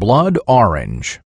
blood orange.